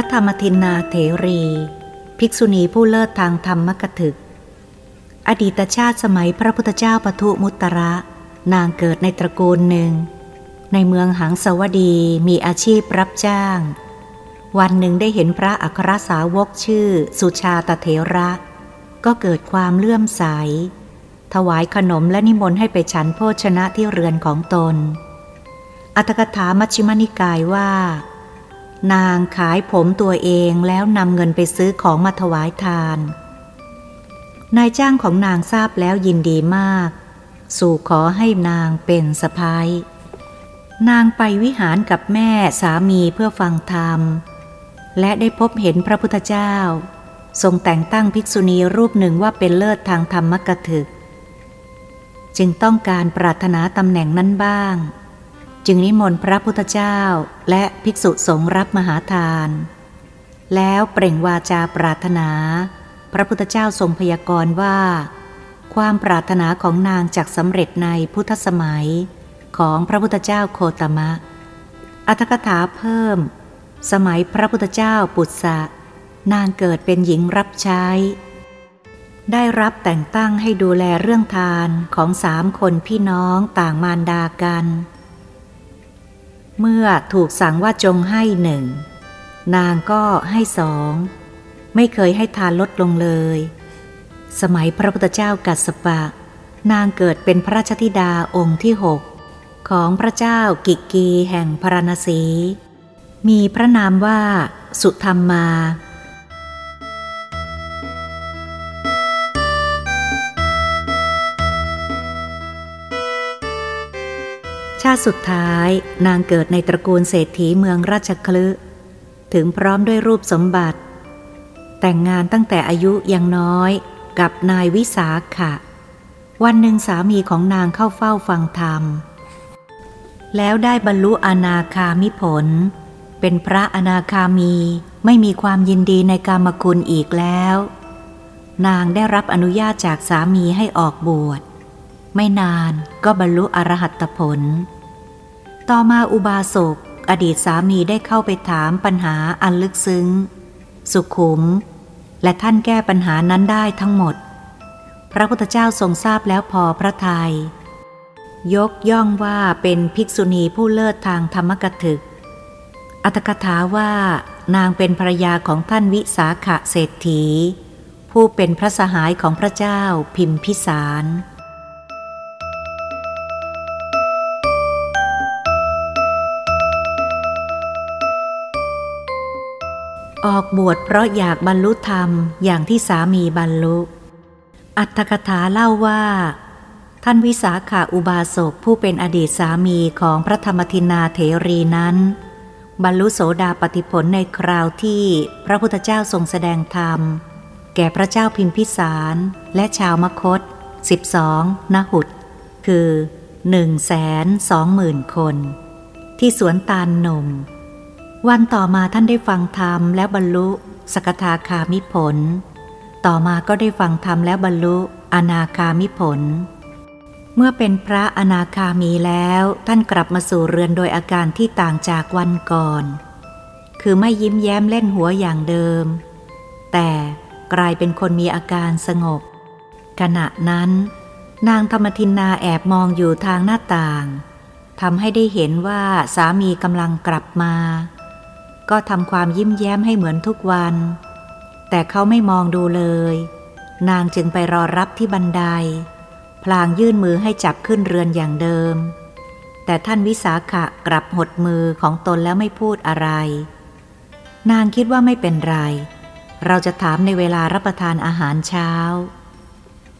ระธรรมทินนาเถรี ภิกษุณีผู้เลิศทางธรรมกถึก อดีตชาติสมัยพระพุทธเจ้าปทุมุตระ นางเกิดในตระกูลหนึ่ง ในเมืองหังสวดีมีอาชีพรับจ้าง วันหนึ่งได้เห็นพระอัครสาวกชื่อสุชาตเถระ ก็เกิดความเลื่อมใส ถวายขนมและนิมนต์ให้ไปฉันโภชนะที่เรือนของตน อัตถกถามัชฌิมนิกายว่า นางขายผมตัวเองแล้วนำเงินไปซื้อของมาถวายทาน นายจ้างของนางทราบแล้วยินดีมาก สู่ขอให้นางเป็นสะพ้ายนางไปวิหารกับแม่สามีเพื่อฟังธรรม และได้พบเห็นพระพุทธเจ้า ทรงแต่งตั้งภิกษุณีรูปหนึ่งว่าเป็นเลิศทางธรรมกถึก จึงต้องการปรารถนาตำแหน่งนั้นบ้าง จึงนิมนต์พระพุทธเจ้าและภิกษุสงฆ์รับมหาทาน แล้วเปล่งวาจาปรารถนา พระพุทธเจ้าทรงพยากรณ์ว่า ความปรารถนาของนางจากสำเร็จในพุทธสมัยของพระพุทธเจ้าโคตมะ อัตกถาเพิ่ม สมัยพระพุทธเจ้าปุษะนางเกิดเป็นหญิงรับใช้ ได้รับแต่งตั้งให้ดูแลเรื่องทานของสามคนพี่น้องต่างมารดากัน เมื่อถูกสั่งว่าจงให้หนึ่ง นางก็ให้สอง ไม่เคยให้ทานลดลงเลย สมัยพระพุทธเจ้ากัสปะ นางเกิดเป็นพระราชธิดาองค์ที่หกของพระเจ้ากิกกีแห่งพราณสี มีพระนามว่าสุธรรมมาาติสุดท้ายนางเกิดในตระกูลเศรษฐีเมืองราชคลึถึงพร้อมด้วยรูปสมบัติ แต่งงานตั้งแต่อายุยังน้อยกับนายวิสาขะ วันหนึ่งสามีของนางเข้าเฝ้าฟังธรรม แล้วได้บรรลุอนาคามิผล เป็นพระอนาคามีไม่มีความยินดีในกามคุณอีกแล้ว นางได้รับอนุญาตจากสามีให้ออกบวช ไม่นานก็บรรลุอรหัตผล ต่อมาอุบาสกอดีตสามีได้เข้าไปถามปัญหาอันลึกซึ้ง สุขุม และท่านแก้ปัญหานั้นได้ทั้งหมด พระพุทธเจ้าทรงทราบแล้วพอพระทยัยยกย่องว่าเป็นภิกษุณีผู้เลิศทางธรรมกถึก อัตถกถาว่านางเป็นภรยาของท่านวิสาขะเศรษฐี ผู้เป็นพระสหายของพระเจ้าพิมพิสาร ออกบวชเพราะอยากบรรลุธรรมอย่างที่สามีบรรลุ อัตถกถาเล่าว่า ท่านวิสาขาอุบาสกผู้เป็นอดีตสามีของพระธรรมทินาเถรีนั้น บรรลุโสดาปติผลในคราวที่พระพุทธเจ้าทรงแสดงธรรม แก่พระเจ้าพิมพิสารและชาวมคต 12 นหุดคือ 1 2 0 0 0 0 คน ที่สวนตาลนม วันต่อมาท่านได้ฟังธรรมแล้วบรรลุ สกทาคามิผล ต่อมาก็ได้ฟังธรรมแล้วบรรลุ อนาคามิผล เมื่อเป็นพระอนาคามีแล้วท่านกลับมาสู่เรือนโดยอาการที่ต่างจากวันก่อน คือไม่ยิ้มแย้มเล่นหัวอย่างเดิม แต่กลายเป็นคนมีอาการสงบ ขณะนั้น นางธรรมทินนาแอบมองอยู่ทางหน้าต่างทำให้ได้เห็นว่าสามีกำลังกลับมา ก็ทำความยิ้มแย้มให้เหมือนทุกวัน แต่เขาไม่มองดูเลย นางจึงไปรอรับที่บันได พลางยื่นมือให้จับขึ้นเรือนอย่างเดิม แต่ท่านวิสาขะกลับหดมือของตนแล้วไม่พูดอะไร นางคิดว่าไม่เป็นไร เราจะถามในเวลารับประทานอาหารเช้า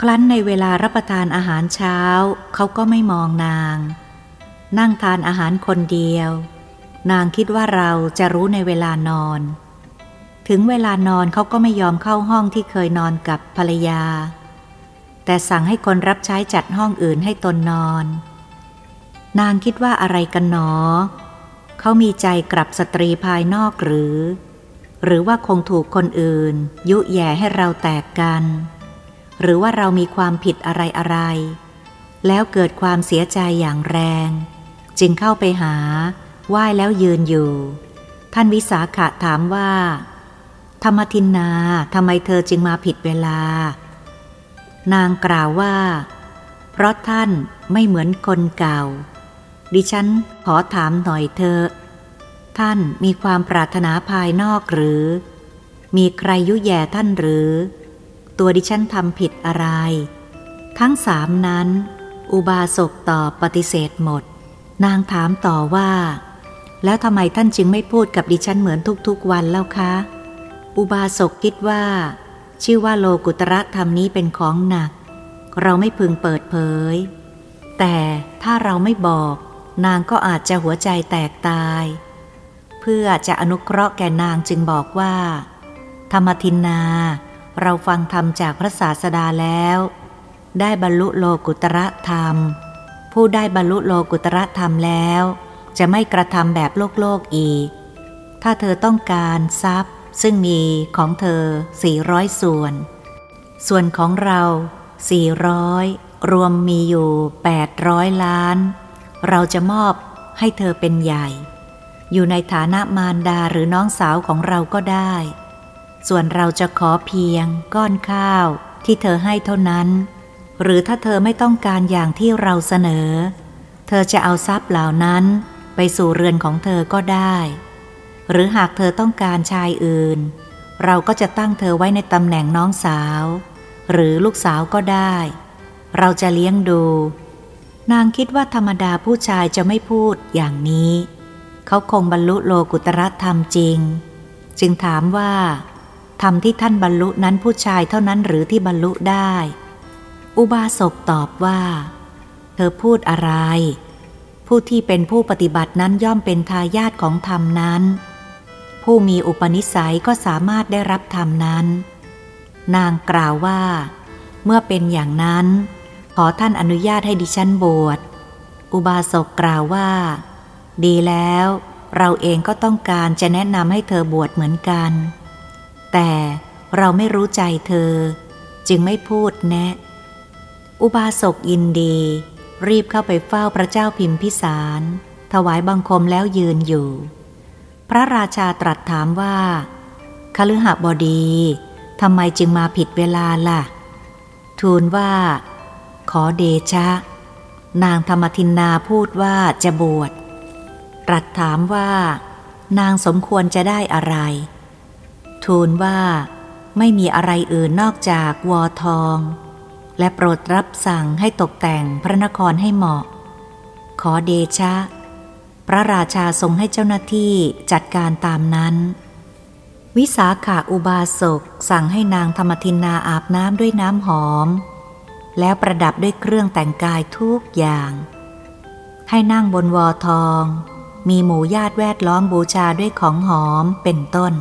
ครั้นในเวลารับประทานอาหารเช้า เขาก็ไม่มองนาง นั่งทานอาหารคนเดียว นางคิดว่าเราจะรู้ในเวลานอน ถึงเวลานอนเขาก็ไม่ยอมเข้าห้องที่เคยนอนกับภรรยา แต่สั่งให้คนรับใช้จัดห้องอื่นให้ตนนอน นางคิดว่าอะไรกันหนอ เขามีใจกลับสตรีภายนอกหรือ หรือว่าคงถูกคนอื่น ยุแย่ให้เราแตกกัน หรือว่าเรามีความผิดอะไรอะไร แล้วเกิดความเสียใจอย่างแรง จึงเข้าไปหา ไหว้แล้วยืนอยู่ ท่านวิสาขะถามว่า ธรรมทินนาทำไมเธอจึงมาผิดเวลา นางกล่าวว่า เพราะท่านไม่เหมือนคนเก่า ดิฉันขอถามหน่อยเธอ ท่านมีความปรารถนาภายนอกหรือ มีใครยุแย่ท่านหรือ ตัวดิฉันทำผิดอะไร ทั้งสามนั้น อุบาสกตอบปฏิเสธหมดนางถามต่อว่า แล้วทำไมท่านจึงไม่พูดกับดิฉันเหมือนทุกๆวันแล้วคะ อุบาสกคิดว่า ชื่อว่าโลกุตระธรรมนี้เป็นของหนัก เราไม่พึงเปิดเผย แต่ถ้าเราไม่บอกนางก็อาจจะหัวใจแตกตาย เพื่อจะอนุเคราะห์แก่นางจึงบอกว่า ธรรมทินนา เราฟังธรรมจากพระศาสดาแล้ว ได้บรรลุโลกุตระธรรม ผู้ได้บรรลุโลกุตระธรรมแล้ว จะไม่กระทำแบบโลกโลกอีก ถ้าเธอต้องการทรัพย์ ซึ่งมีของเธอ 400 ส่วน ส่วนของเรา 400 รวมมีอยู่ 800 ล้าน เราจะมอบให้เธอเป็นใหญ่ อยู่ในฐานะมารดาหรือน้องสาวของเราก็ได้ ส่วนเราจะขอเพียงก้อนข้าวที่เธอให้เท่านั้น หรือถ้าเธอไม่ต้องการอย่างที่เราเสนอ เธอจะเอาทรัพย์เหล่านั้น ไปสู่เรือนของเธอก็ได้ หรือหากเธอต้องการชายอื่น เราก็จะตั้งเธอไว้ในตำแหน่งน้องสาว หรือลูกสาวก็ได้ เราจะเลี้ยงดู นางคิดว่าธรรมดาผู้ชายจะไม่พูดอย่างนี้ เขาคงบรรลุโลกุตรธรรมจริง จึงถามว่าธรรมที่ท่านบรรลุนั้นผู้ชายเท่านั้นหรือที่บรรลุได้ อุบาสกตอบว่า เธอพูดอะไร ผู้ที่เป็นผู้ปฏิบัตินั้นย่อมเป็นทายาทของธรรมนั้น ผู้มีอุปนิสัยก็สามารถได้รับธรรมนั้น นางกล่าวว่า เมื่อเป็นอย่างนั้น ขอท่านอนุญาตให้ดิฉันบวช อุบาสกกล่าวว่า ดีแล้ว เราเองก็ต้องการจะแนะนำให้เธอบวชเหมือนกัน แต่เราไม่รู้ใจเธอ จึงไม่พูดแนะ อุบาสกยินดี รีบเข้าไปเฝ้าพระเจ้าพิมพิสาร ถวายบังคมแล้วยืนอยู่ พระราชาตรัสถามว่าคฤหบดีทำไมจึงมาผิดเวลาล่ะ ทูลว่า ขอเดชะ นางธรรมทินนาพูดว่าจะบวชตรัสถามว่า นางสมควรจะได้อะไร ทูลว่า ไม่มีอะไรอื่นนอกจากวอทอง และโปรดรับสั่งให้ตกแต่งพระนครให้เหมาะ ขอเดชะ พระราชาทรงให้เจ้าหน้าที่จัดการตามนั้น วิสาขาอุบาสกสั่งให้นางธรรมทินนาอาบน้ำด้วยน้ำหอม แล้วประดับด้วยเครื่องแต่งกายทุกอย่าง ให้นั่งบนวอทอง มีหมู่ญาติแวดล้อมบูชาด้วยของหอมเป็นต้น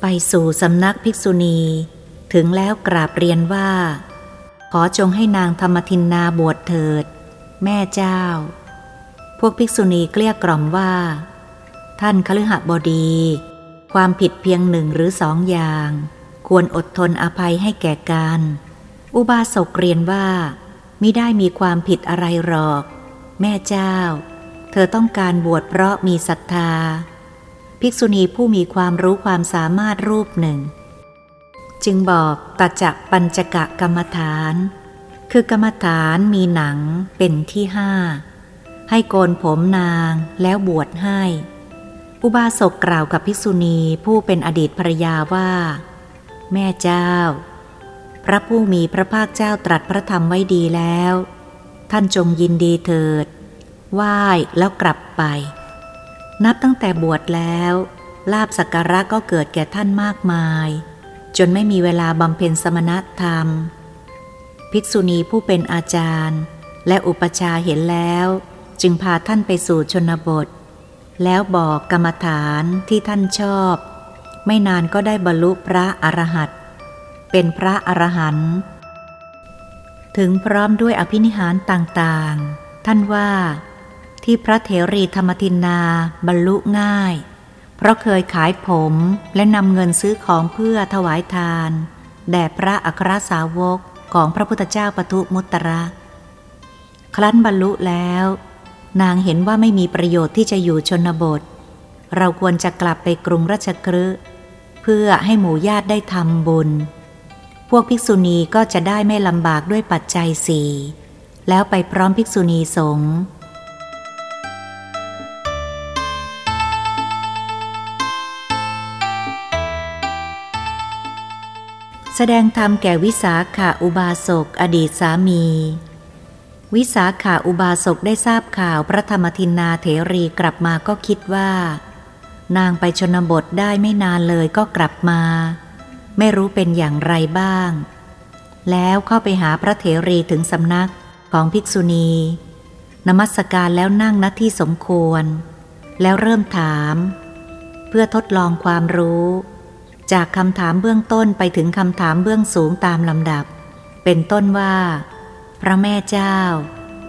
ไปสู่สำนักภิกษุณี ถึงแล้วกราบเรียนว่า ขอจงให้นางธรรมทินนาบวชเถิด แม่เจ้า พวกภิกษุณีเกลี้ยกล่อมว่า ท่านคฤหบดี ความผิดเพียงหนึ่งหรือสองอย่าง ควรอดทนอภัยให้แก่กัน อุบาสกเรียนว่ามิได้มีความผิดอะไรหรอก แม่เจ้า เธอต้องการบวชเพราะมีศรัทธา ภิกษุณีผู้มีความรู้ความสามารถรูปหนึ่ง จึงบอกตัจักปัญจกะกรรมฐาน คือกรรมฐานมีหนังเป็นที่ห้า ให้โกนผมนางแล้วบวชให้ อุบาสกกล่าวกับภิกษุณีผู้เป็นอดีตภรรยาว่า แม่เจ้า พระผู้มีพระภาคเจ้าตรัสพระธรรมไว้ดีแล้ว ท่านจงยินดีเถิดไหว้แล้วกลับไป นับตั้งแต่บวชแล้วลาบสักการะก็เกิดแก่ท่านมากมาย จนไม่มีเวลาบำเพ็ญสมณธรรม ภิกษุณีผู้เป็นอาจารย์ และอุปชาเห็นแล้ว จึงพาท่านไปสู่ชนบท แล้วบอกกรรมฐานที่ท่านชอบ ไม่นานก็ได้บรรลุพระอรหันต์เป็นพระอรหันต์ถึงพร้อมด้วยอภินิหารต่างๆ ท่านว่าที่พระเถรีธรรมทินนาบรรลุง่าย เพราะเคยขายผมและนำเงินซื้อของเพื่อถวายทาน แด่พระอัครสาวกของพระพุทธเจ้าปทุมุตระ ครั้นบรรลุแล้ว นางเห็นว่าไม่มีประโยชน์ที่จะอยู่ชนบท เราควรจะกลับไปกรุงราชคฤห์เพื่อให้หมู่ญาติได้ทำบุญ พวกภิกษุณีก็จะได้ไม่ลำบากด้วยปัจจัยสี่แล้วไปพร้อมภิกษุณีสงฆ์ แสดงธรรมแก่วิสาขาอุบาสกอดีตสามี วิสาขาอุบาสกได้ทราบข่าวพระธรรมทินนาเถรีกลับมาก็คิดว่า นางไปชนบทได้ไม่นานเลยก็กลับมา ไม่รู้เป็นอย่างไรบ้าง แล้วเข้าไปหาพระเถรีถึงสำนักของภิกษุณี นมัสการแล้วนั่งณที่สมควร แล้วเริ่มถาม เพื่อทดลองความรู้ จากคำถามเบื้องต้นไปถึงคำถามเบื้องสูงตามลำดับ เป็นต้นว่า พระแม่เจ้า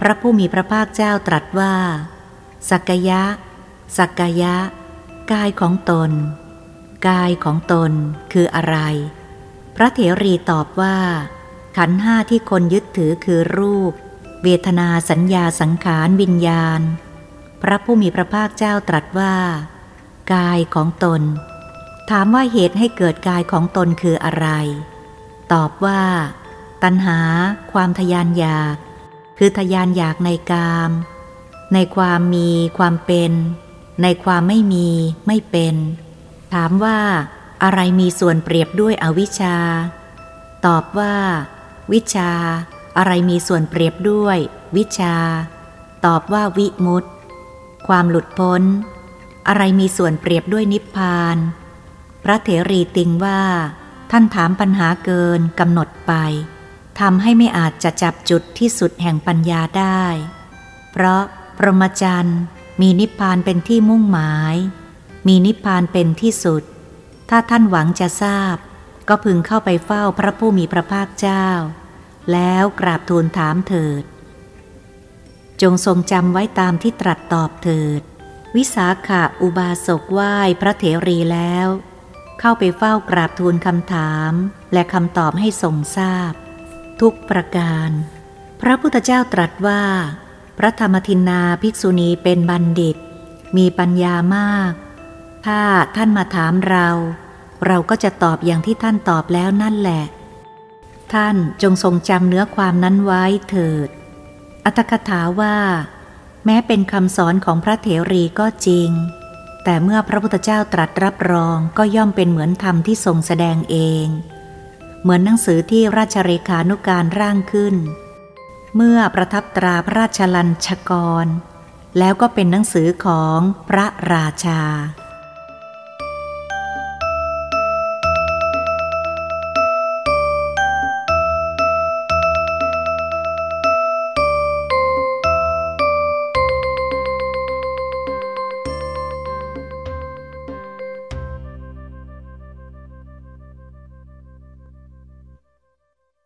พระผู้มีพระภาคเจ้าตรัสว่า สักยะ สักยะ กายของตน กายของตนคืออะไร พระเถรีตอบว่า ขันห้าที่คนยึดถือคือรูป เวทนาสัญญาสังขารวิญญาณ พระผู้มีพระภาคเจ้าตรัสว่า กายของตน ถามว่าเหตุให้เกิดกายของตนคืออะไร ตอบว่า ตัณหา ความทยานอยาก คือทยานอยากในกาม ในความมีความเป็น ในความไม่มีไม่เป็น ถามว่า อะไรมีส่วนเปรียบด้วยอวิชชา ตอบว่า วิชา อะไรมีส่วนเปรียบด้วย วิชา ตอบว่าวิมุตความหลุดพ้น อะไรมีส่วนเปรียบด้วยนิพพาน พระเถรีติงว่า ท่านถามปัญหาเกินกำหนดไปทำให้ไม่อาจจะจับจุดที่สุดแห่งปัญญาได้ เพราะพรหมจรรย์มีนิพพานเป็นที่มุ่งหมาย มีนิพพานเป็นที่สุด ถ้าท่านหวังจะทราบ ก็พึงเข้าไปเฝ้าพระผู้มีพระภาคเจ้า แล้วกราบทูลถามเถิด จงทรงจำไว้ตามที่ตรัสตอบเถิด วิสาขะอุบาสกไหว้พระเถรีแล้ว เข้าไปเฝ้ากราบทูลคำถามและคำตอบให้ทรงทราบ ทุกประการ พระพุทธเจ้าตรัสว่า พระธรรมทินนาภิกษุณีเป็นบัณฑิต มีปัญญามาก ถ้าท่านมาถามเรา เราก็จะตอบอย่างที่ท่านตอบแล้วนั่นแหละ ท่านจงทรงจำเนื้อความนั้นไว้เถิด อัตถกถาว่า แม้เป็นคำสอนของพระเถรีก็จริง แต่เมื่อพระพุทธเจ้าตรัสรับรองก็ย่อมเป็นเหมือนธรรมที่ทรงแสดงเอง เหมือนหนังสือที่ราชเรขานุการร่างขึ้น เมื่อประทับตราพระราชลัญชกร แล้วก็เป็นหนังสือของพระราชา